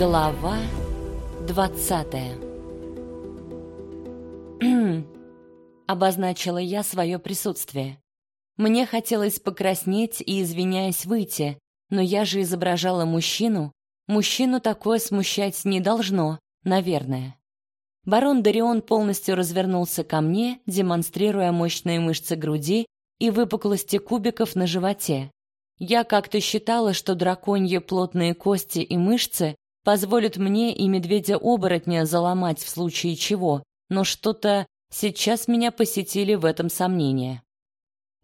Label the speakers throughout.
Speaker 1: Глава двадцатая Обозначила я свое присутствие. Мне хотелось покраснеть и, извиняясь, выйти, но я же изображала мужчину. Мужчину такое смущать не должно, наверное. Барон Дарион полностью развернулся ко мне, демонстрируя мощные мышцы груди и выпуклости кубиков на животе. Я как-то считала, что драконьи плотные кости и мышцы позволят мне и медведя-оборотня заломать в случае чего, но что-то сейчас меня посетили в этом сомнения.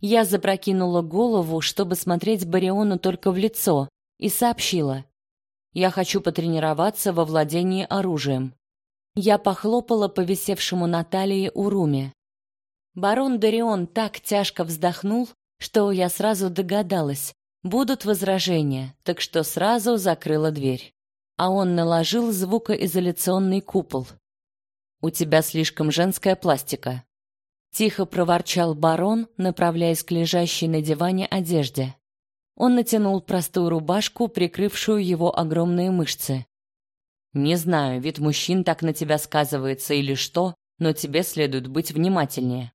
Speaker 1: Я запрокинула голову, чтобы смотреть Бариону только в лицо, и сообщила: "Я хочу потренироваться во владении оружием". Я похлопала по висевшему на талии Уруме. Барон Дарион так тяжко вздохнул, что я сразу догадалась, Будут возражения, так что сразу закрыла дверь. А он наложил звукоизоляционный купол. У тебя слишком женская пластика, тихо проворчал барон, направляясь к лежащей на диване одежде. Он натянул простую рубашку, прикрывшую его огромные мышцы. Не знаю, вид мужчин так на тебя сказывается или что, но тебе следует быть внимательнее.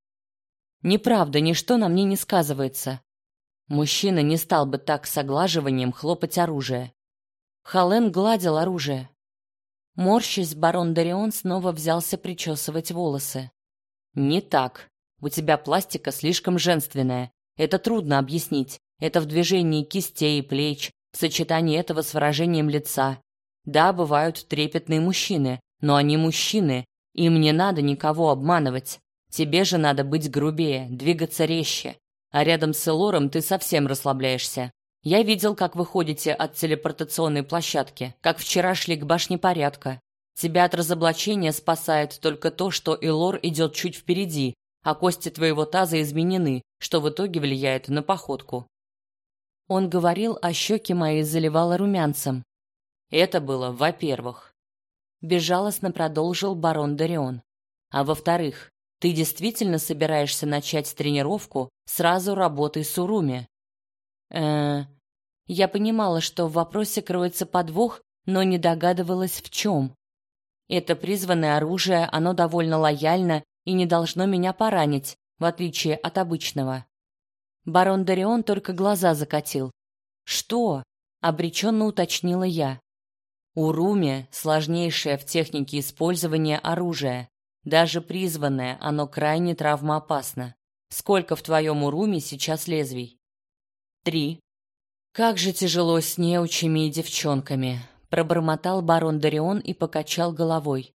Speaker 1: Неправда, ничто на мне не сказывается. Мужчина не стал бы так с оглаживанием хлопать оружие. Хален гладил оружие. Морщись, барон Дарион снова взялся причесывать волосы. «Не так. У тебя пластика слишком женственная. Это трудно объяснить. Это в движении кистей и плеч, в сочетании этого с выражением лица. Да, бывают трепетные мужчины, но они мужчины. Им не надо никого обманывать. Тебе же надо быть грубее, двигаться резче. А рядом с Элором ты совсем расслабляешься. Я видел, как вы ходите от телепортационной площадки, как вчера шли к башне порядка. Тебя от разоблачения спасает только то, что Элор идет чуть впереди, а кости твоего таза изменены, что в итоге влияет на походку. Он говорил, а щеки мои заливало румянцем. Это было, во-первых. Безжалостно продолжил барон Дарион. А во-вторых, ты действительно собираешься начать тренировку сразу работой с Уруми? Э, я понимала, что в вопросе кроется подвох, но не догадывалась в чем. Это призванное оружие, оно довольно лояльно и не должно меня поранить, в отличие от обычного. Барон Дарион только глаза закатил. Что? обреченно уточнила я. Уруми сложнейшее в технике использования оружие. Даже призванное, оно крайне травмоопасно. Сколько в твоем уруме сейчас лезвий? Три. Как же тяжело с неучими и девчонками, пробормотал барон Дарион и покачал головой.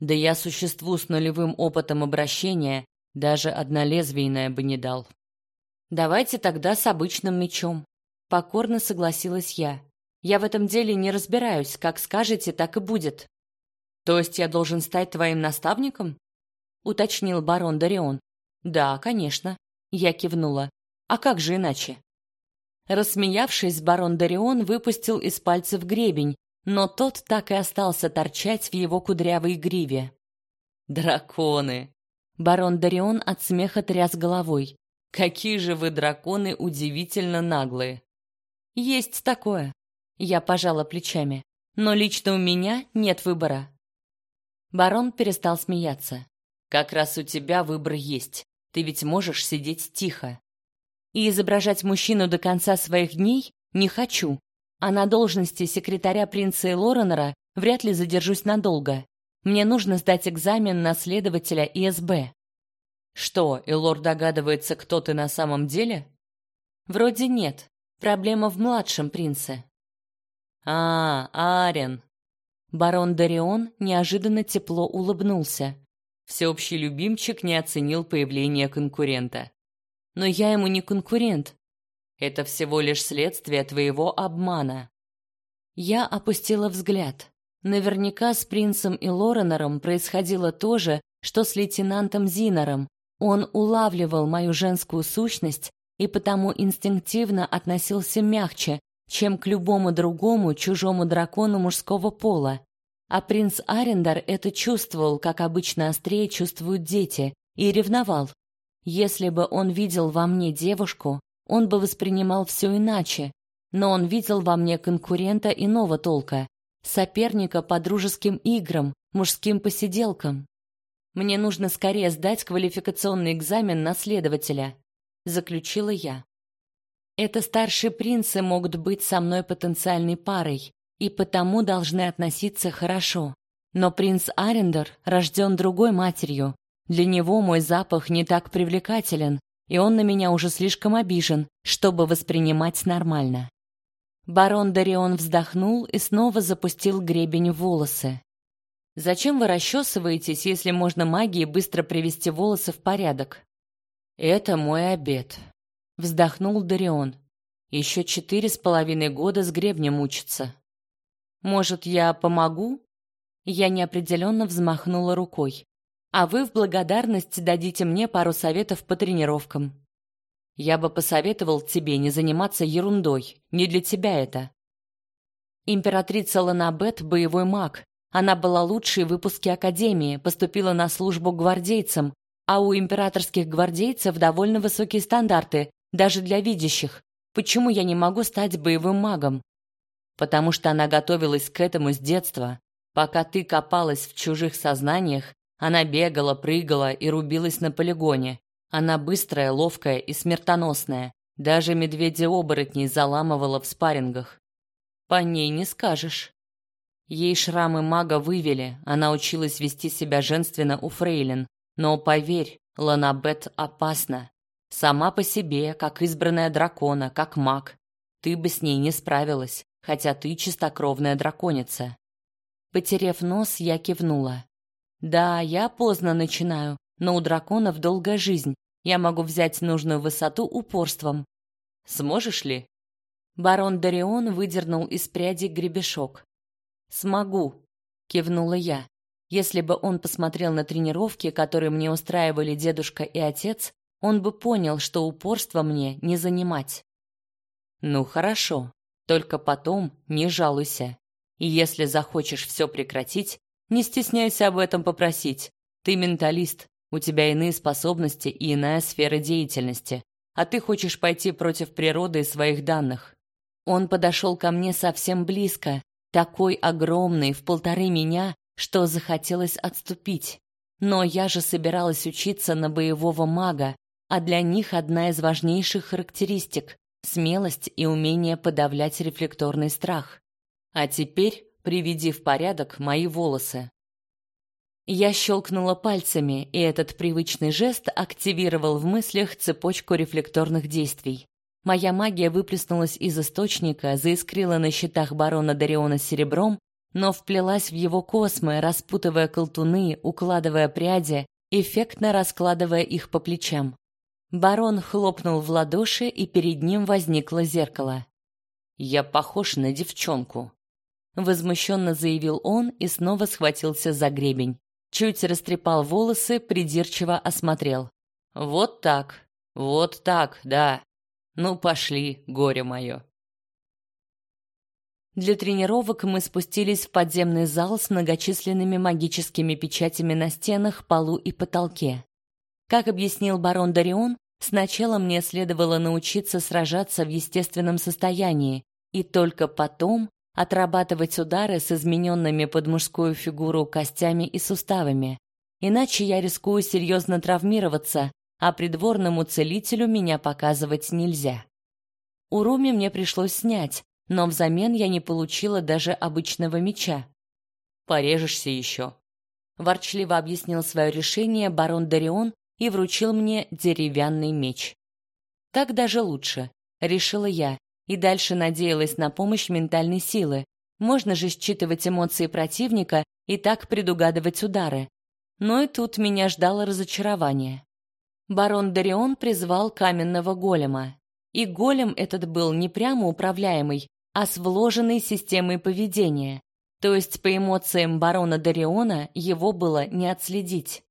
Speaker 1: Да я существу с нулевым опытом обращения даже однолезвийное бы не дал. Давайте тогда с обычным мечом, покорно согласилась я. Я в этом деле не разбираюсь, как скажете, так и будет. То есть я должен стать твоим наставником? уточнил барон Дарион. Да, конечно, я кивнула. А как же иначе? Рассмеявшись, барон Дарион выпустил из пальцев гребень, но тот так и остался торчать в его кудрявой гриве. Драконы. Барон Дарион от смеха тряс головой. Какие же вы драконы удивительно наглые. Есть такое. Я пожала плечами. Но лично у меня нет выбора. Барон перестал смеяться. Как раз у тебя выбор есть. Ты ведь можешь сидеть тихо. И изображать мужчину до конца своих дней не хочу. А на должности секретаря принца Лоренера вряд ли задержусь надолго. Мне нужно сдать экзамен на следователя ИСБ. Что, Элор догадывается, кто ты на самом деле? Вроде нет. Проблема в младшем принце. А, Арен, Барон Дарион неожиданно тепло улыбнулся. Всеобщий любимчик не оценил появление конкурента. Но я ему не конкурент. Это всего лишь следствие твоего обмана. Я опустила взгляд. Наверняка с принцем и Лоренером происходило то же, что с лейтенантом Зинором. Он улавливал мою женскую сущность и потому инстинктивно относился мягче, чем к любому другому чужому дракону мужского пола. А принц Арендар это чувствовал, как обычно острее чувствуют дети, и ревновал. Если бы он видел во мне девушку, он бы воспринимал все иначе, но он видел во мне конкурента иного толка, соперника по дружеским играм, мужским посиделкам. Мне нужно скорее сдать квалификационный экзамен на следователя, заключила я. Это старшие принцы могут быть со мной потенциальной парой и потому должны относиться хорошо. Но принц Арендер рожден другой матерью. Для него мой запах не так привлекателен, и он на меня уже слишком обижен, чтобы воспринимать нормально. Барон Дарион вздохнул и снова запустил гребень в волосы. Зачем вы расчесываетесь, если можно магией быстро привести волосы в порядок? Это мой обед, вздохнул Дарион. Еще четыре с половиной года с гребнем учиться. Может, я помогу? Я неопределенно взмахнула рукой. А вы в благодарность дадите мне пару советов по тренировкам. Я бы посоветовал тебе не заниматься ерундой. Не для тебя это. Императрица Ланабет боевой маг. Она была лучшей в выпуске академии, поступила на службу гвардейцам, а у императорских гвардейцев довольно высокие стандарты, даже для видящих. Почему я не могу стать боевым магом? Потому что она готовилась к этому с детства. Пока ты копалась в чужих сознаниях, она бегала, прыгала и рубилась на полигоне. Она быстрая, ловкая и смертоносная. Даже медведя-оборотней заламывала в спаррингах. По ней не скажешь. Ей шрамы мага вывели, она училась вести себя женственно у фрейлин. Но поверь, Ланабет опасна. Сама по себе, как избранная дракона, как маг. Ты бы с ней не справилась, хотя ты чистокровная драконица. Потерев нос, я кивнула. Да, я поздно начинаю, но у драконов долгая жизнь. Я могу взять нужную высоту упорством. Сможешь ли? Барон Дарион выдернул из пряди гребешок. Смогу, кивнула я. Если бы он посмотрел на тренировки, которые мне устраивали дедушка и отец, он бы понял, что упорство мне не занимать. Ну хорошо, только потом не жалуйся. И если захочешь все прекратить, не стесняйся об этом попросить. Ты менталист, у тебя иные способности и иная сфера деятельности, а ты хочешь пойти против природы и своих данных. Он подошел ко мне совсем близко, такой огромный, в полторы меня, что захотелось отступить. Но я же собиралась учиться на боевого мага, а для них одна из важнейших характеристик смелость и умение подавлять рефлекторный страх. А теперь приведи в порядок мои волосы. Я щелкнула пальцами, и этот привычный жест активировал в мыслях цепочку рефлекторных действий. Моя магия выплеснулась из источника, заискрила на щитах барона Дариона серебром, но вплелась в его космы, распутывая колтуны, укладывая пряди, эффектно раскладывая их по плечам. Барон хлопнул в ладоши, и перед ним возникло зеркало. «Я похож на девчонку», возмущенно заявил он и снова схватился за гребень. Чуть растрепал волосы, придирчиво осмотрел. Вот так. Вот так, да. Ну пошли, горе мое. Для тренировок мы спустились в подземный зал с многочисленными магическими печатями на стенах, полу и потолке. Как объяснил барон Дарион, сначала мне следовало научиться сражаться в естественном состоянии, и только потом отрабатывать удары с измененными под мужскую фигуру костями и суставами. Иначе я рискую серьезно травмироваться, а придворному целителю меня показывать нельзя. Уруми мне пришлось снять, но взамен я не получила даже обычного меча. «Порежешься еще», — ворчливо объяснил свое решение барон Дарион и вручил мне деревянный меч. «Так даже лучше», — решила я, и дальше надеялась на помощь ментальной силы. Можно же считывать эмоции противника и так предугадывать удары. Но и тут меня ждало разочарование. Барон Дарион призвал каменного голема. И голем этот был не прямо управляемый, а с вложенной системой поведения. То есть по эмоциям барона Дариона его было не отследить.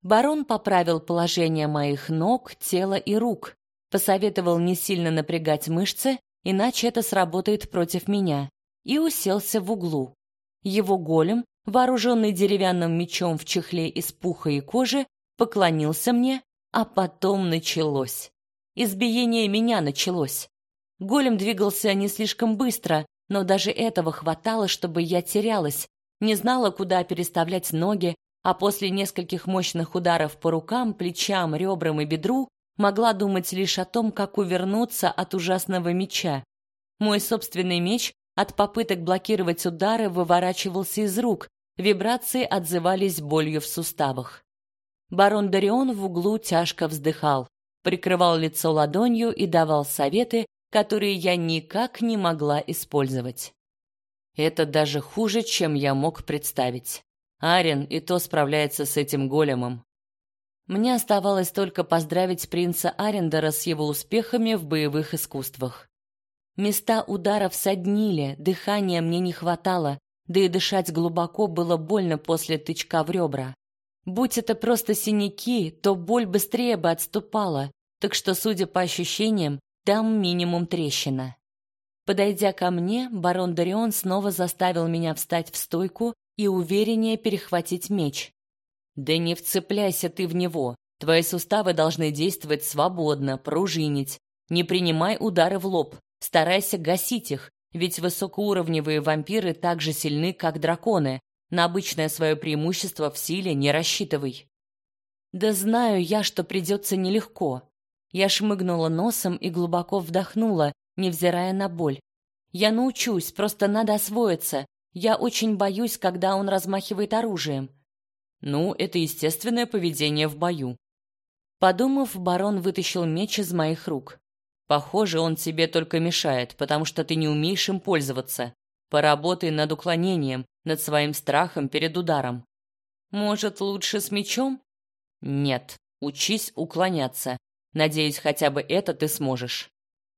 Speaker 1: Барон поправил положение моих ног, тела и рук, посоветовал не сильно напрягать мышцы, иначе это сработает против меня, и уселся в углу. Его голем, вооруженный деревянным мечом в чехле из пуха и кожи, поклонился мне, а потом началось. Избиение меня началось. Голем двигался не слишком быстро, но даже этого хватало, чтобы я терялась, не знала, куда переставлять ноги, а после нескольких мощных ударов по рукам, плечам, ребрам и бедру могла думать лишь о том, как увернуться от ужасного меча. Мой собственный меч от попыток блокировать удары выворачивался из рук, вибрации отзывались болью в суставах. Барон Дарион в углу тяжко вздыхал, прикрывал лицо ладонью и давал советы, которые я никак не могла использовать. Это даже хуже, чем я мог представить. Арен и то справляется с этим големом. Мне оставалось только поздравить принца Арендера с его успехами в боевых искусствах. Места ударов соднили, дыхания мне не хватало, да и дышать глубоко было больно после тычка в ребра. Будь это просто синяки, то боль быстрее бы отступала, так что, судя по ощущениям, там минимум трещина. Подойдя ко мне, барон Дарион снова заставил меня встать в стойку и увереннее перехватить меч. Да не вцепляйся ты в него. Твои суставы должны действовать свободно, пружинить. Не принимай удары в лоб. Старайся гасить их, ведь высокоуровневые вампиры так же сильны, как драконы. На обычное свое преимущество в силе не рассчитывай. Да знаю я, что придется нелегко. Я шмыгнула носом и глубоко вдохнула, невзирая на боль. Я научусь, просто надо освоиться. Я очень боюсь, когда он размахивает оружием. Ну, это естественное поведение в бою. Подумав, барон вытащил меч из моих рук. Похоже, он тебе только мешает, потому что ты не умеешь им пользоваться. Поработай над уклонением, над своим страхом перед ударом. Может, лучше с мечом? Нет, учись уклоняться. Надеюсь, хотя бы это ты сможешь.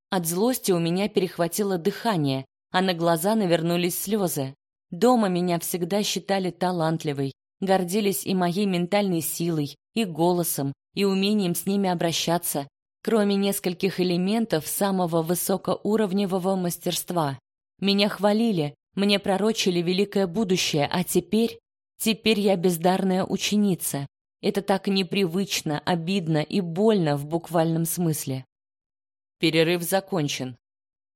Speaker 1: От злости у меня перехватило дыхание, а на глаза навернулись слезы. Дома меня всегда считали талантливой, гордились и моей ментальной силой, и голосом, и умением с ними обращаться, кроме нескольких элементов самого высокоуровневого мастерства. Меня хвалили, мне пророчили великое будущее, а теперь... Теперь я бездарная ученица, это так непривычно, обидно и больно в буквальном смысле. Перерыв закончен.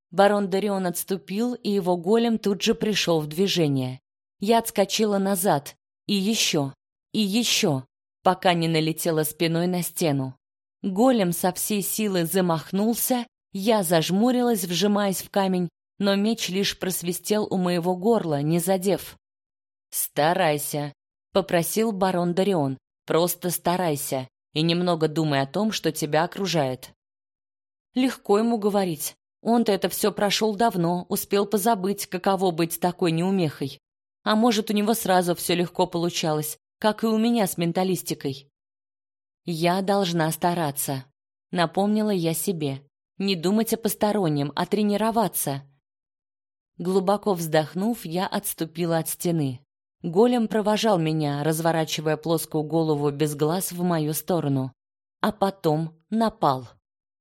Speaker 1: Барон Дарион отступил, и его голем тут же пришел в движение. Я отскочила назад, и еще, и еще, пока не налетела спиной на стену. Голем со всей силы замахнулся, я зажмурилась, вжимаясь в камень, но меч лишь просвистел у моего горла, не задев. «Старайся», — попросил барон Дарион. Просто старайся и немного думай о том, что тебя окружает. Легко ему говорить. Он-то это все прошел давно, успел позабыть, каково быть такой неумехой. А может, у него сразу все легко получалось, как и у меня с менталистикой. Я должна стараться, напомнила я себе. Не думать о постороннем, а тренироваться. Глубоко вздохнув, я отступила от стены. Голем провожал меня, разворачивая плоскую голову без глаз в мою сторону. А потом напал.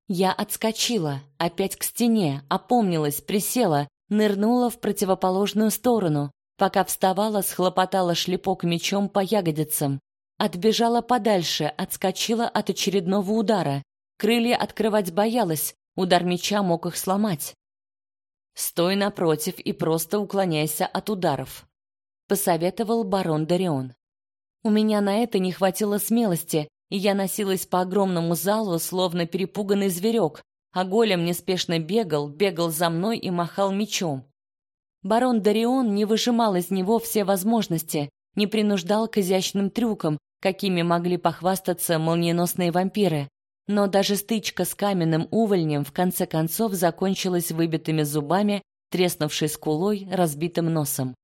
Speaker 1: Я отскочила, опять к стене, опомнилась, присела, нырнула в противоположную сторону, пока вставала, схлопотала шлепок мечом по ягодицам. Отбежала подальше, отскочила от очередного удара. Крылья открывать боялась, удар меча мог их сломать. Стой напротив и просто уклоняйся от ударов посоветовал барон Дарион. У меня на это не хватило смелости, и я носилась по огромному залу, словно перепуганный зверек, а голем неспешно бегал, бегал за мной и махал мечом. Барон Дарион не выжимал из него все возможности, не принуждал к изящным трюкам, какими могли похвастаться молниеносные вампиры. Но даже стычка с каменным увольнем в конце концов закончилась выбитыми зубами, треснувшей скулой, разбитым носом.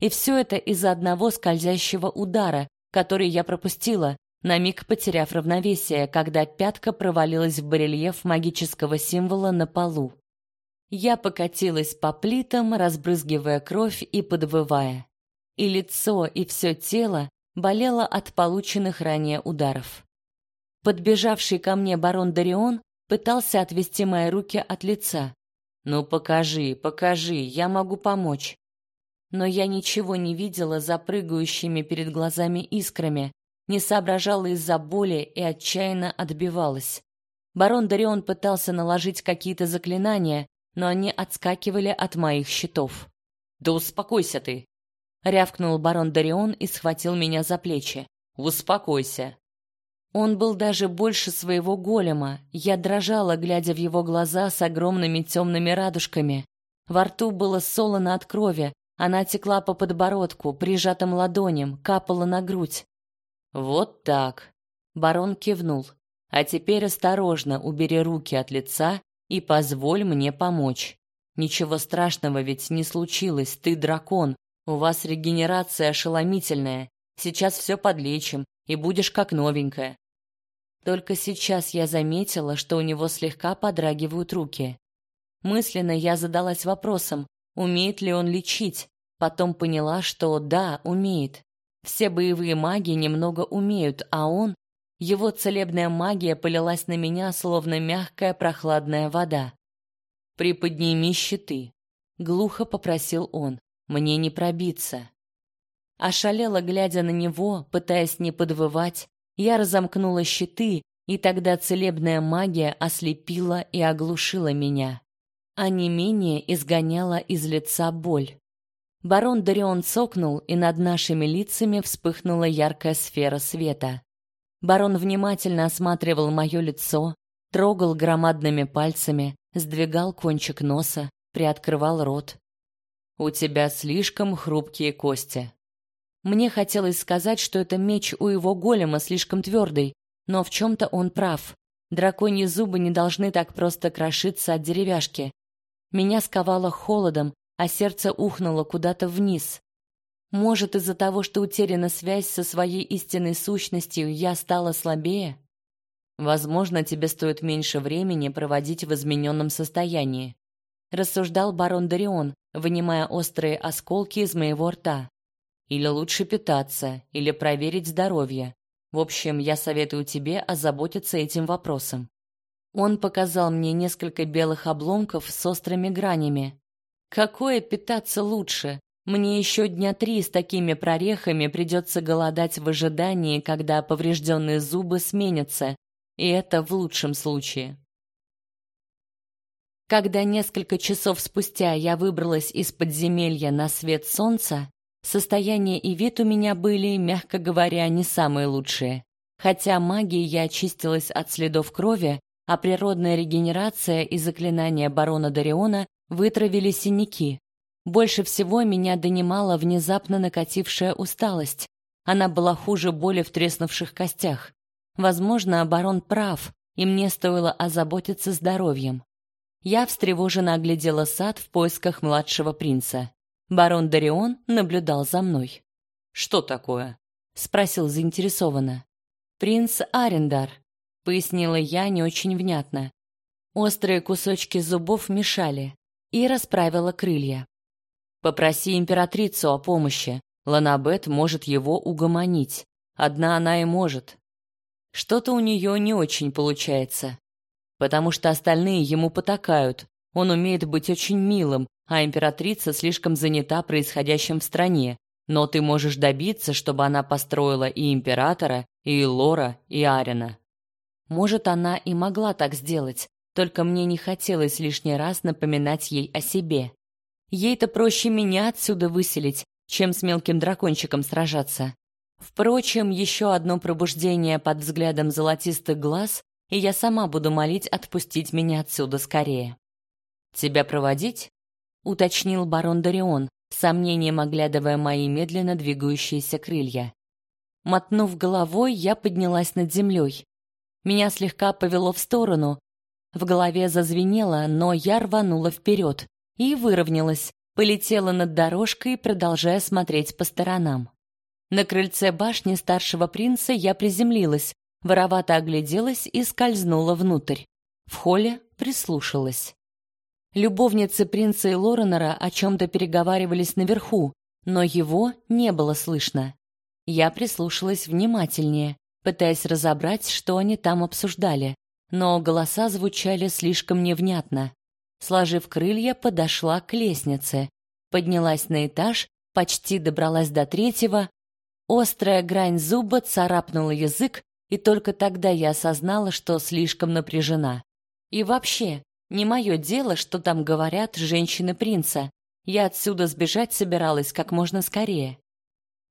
Speaker 1: И все это из-за одного скользящего удара, который я пропустила, на миг потеряв равновесие, когда пятка провалилась в барельеф магического символа на полу. Я покатилась по плитам, разбрызгивая кровь и подвывая. И лицо, и все тело болело от полученных ранее ударов. Подбежавший ко мне барон Дарион пытался отвести мои руки от лица. «Ну покажи, покажи, я могу помочь но я ничего не видела за прыгающими перед глазами искрами, не соображала из-за боли и отчаянно отбивалась. Барон Дарион пытался наложить какие-то заклинания, но они отскакивали от моих щитов. «Да успокойся ты!» Рявкнул барон Дарион и схватил меня за плечи. «Успокойся!» Он был даже больше своего голема. Я дрожала, глядя в его глаза с огромными темными радужками. Во рту было солоно от крови, она текла по подбородку, прижатым ладоням, капала на грудь. «Вот так!» Барон кивнул. «А теперь осторожно убери руки от лица и позволь мне помочь. Ничего страшного ведь не случилось, ты дракон, у вас регенерация ошеломительная. Сейчас все подлечим, и будешь как новенькая. Только сейчас я заметила, что у него слегка подрагивают руки. Мысленно я задалась вопросом, умеет ли он лечить. Потом поняла, что да, умеет. Все боевые маги немного умеют, а он... Его целебная магия полилась на меня, словно мягкая прохладная вода. «Приподними щиты», — глухо попросил он. «Мне не пробиться». Ошалела, глядя на него, пытаясь не подвывать, я разомкнула щиты, и тогда целебная магия ослепила и оглушила меня. А не менее изгоняла из лица боль. Барон Дарион цокнул, и над нашими лицами вспыхнула яркая сфера света. Барон внимательно осматривал мое лицо, трогал громадными пальцами, сдвигал кончик носа, приоткрывал рот. «У тебя слишком хрупкие кости», мне хотелось сказать, что это меч у его голема слишком твердый, но в чем-то он прав. Драконьи зубы не должны так просто крошиться от деревяшки. Меня сковало холодом, а сердце ухнуло куда-то вниз. Может, из-за того, что утеряна связь со своей истинной сущностью, я стала слабее? Возможно, тебе стоит меньше времени проводить в измененном состоянии, рассуждал барон Дарион, вынимая острые осколки из моего рта. Или лучше питаться, или проверить здоровье. В общем, я советую тебе озаботиться этим вопросом. Он показал мне несколько белых обломков с острыми гранями. Какое питаться лучше? Мне еще дня три с такими прорехами придется голодать в ожидании, когда поврежденные зубы сменятся, и это в лучшем случае. Когда несколько часов спустя я выбралась из подземелья на свет солнца, Состояние и вид у меня были, мягко говоря, не самые лучшие. Хотя магией я очистилась от следов крови, а природная регенерация и заклинания барона Дариона вытравили синяки. Больше всего меня донимала внезапно накатившая усталость. Она была хуже боли в треснувших костях. Возможно, барон прав, и мне стоило озаботиться здоровьем. Я встревоженно оглядела сад в поисках младшего принца. Барон Дарион наблюдал за мной. «Что такое?» — спросил заинтересованно. «Принц Арендар», — пояснила я не очень внятно. Острые кусочки зубов мешали, и расправила крылья. «Попроси императрицу о помощи. Ланабет может его угомонить. Одна она и может. Что-то у нее не очень получается. Потому что остальные ему потакают. Он умеет быть очень милым, а императрица слишком занята происходящим в стране, но ты можешь добиться, чтобы она построила и императора, и Лора, и Арина. Может, она и могла так сделать, только мне не хотелось лишний раз напоминать ей о себе. Ей-то проще меня отсюда выселить, чем с мелким дракончиком сражаться. Впрочем, еще одно пробуждение под взглядом золотистых глаз, и я сама буду молить отпустить меня отсюда скорее. Тебя проводить? уточнил барон Дарион, сомнением оглядывая мои медленно двигающиеся крылья. Мотнув головой, я поднялась над землей. Меня слегка повело в сторону. В голове зазвенело, но я рванула вперед и выровнялась, полетела над дорожкой, продолжая смотреть по сторонам. На крыльце башни старшего принца я приземлилась, воровато огляделась и скользнула внутрь. В холле прислушалась. Любовницы принца и Лоренера о чем-то переговаривались наверху, но его не было слышно. Я прислушалась внимательнее, пытаясь разобрать, что они там обсуждали, но голоса звучали слишком невнятно. Сложив крылья, подошла к лестнице, поднялась на этаж, почти добралась до третьего. Острая грань зуба царапнула язык, и только тогда я осознала, что слишком напряжена. И вообще, Не мое дело, что там говорят женщины принца. Я отсюда сбежать собиралась как можно скорее.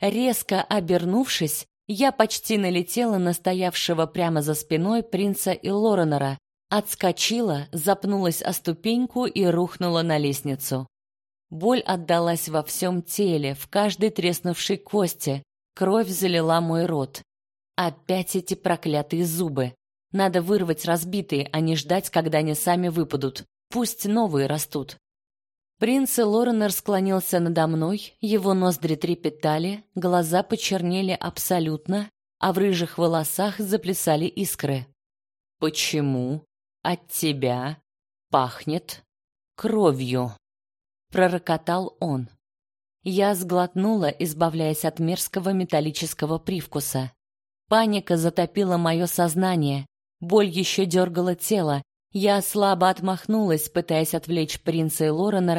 Speaker 1: Резко обернувшись, я почти налетела на стоявшего прямо за спиной принца и Лоренера, отскочила, запнулась о ступеньку и рухнула на лестницу. Боль отдалась во всем теле, в каждой треснувшей кости, кровь залила мой рот. Опять эти проклятые зубы. Надо вырвать разбитые, а не ждать, когда они сами выпадут. Пусть новые растут. Принц Лоренер склонился надо мной, его ноздри трепетали, глаза почернели абсолютно, а в рыжих волосах заплясали искры. «Почему от тебя пахнет кровью?» пророкотал он. Я сглотнула, избавляясь от мерзкого металлического привкуса. Паника затопила мое сознание, боль еще дергала тело, я слабо отмахнулась, пытаясь отвлечь принца и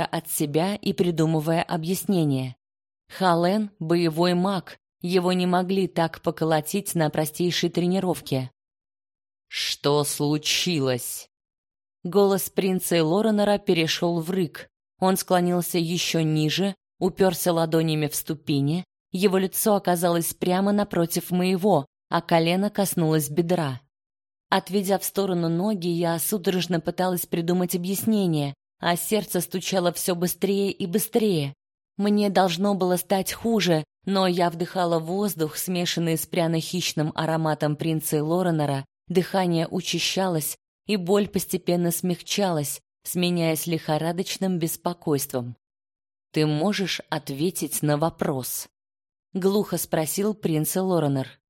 Speaker 1: от себя и придумывая объяснение. Хален — боевой маг, его не могли так поколотить на простейшей тренировке. «Что случилось?» Голос принца Лоренера перешел в рык. Он склонился еще ниже, уперся ладонями в ступени, его лицо оказалось прямо напротив моего, а колено коснулось бедра. Отведя в сторону ноги, я судорожно пыталась придумать объяснение, а сердце стучало все быстрее и быстрее. Мне должно было стать хуже, но я вдыхала воздух, смешанный с пряно-хищным ароматом принца Лоренера, дыхание учащалось, и боль постепенно смягчалась, сменяясь лихорадочным беспокойством. «Ты можешь ответить на вопрос?» — глухо спросил принц Лоренер.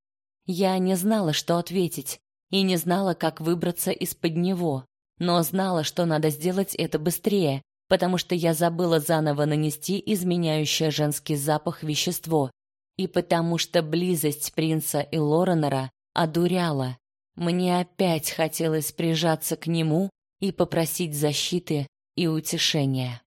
Speaker 1: Я не знала, что ответить и не знала, как выбраться из-под него, но знала, что надо сделать это быстрее, потому что я забыла заново нанести изменяющее женский запах вещество, и потому что близость принца и Лоренера одуряла. Мне опять хотелось прижаться к нему и попросить защиты и утешения.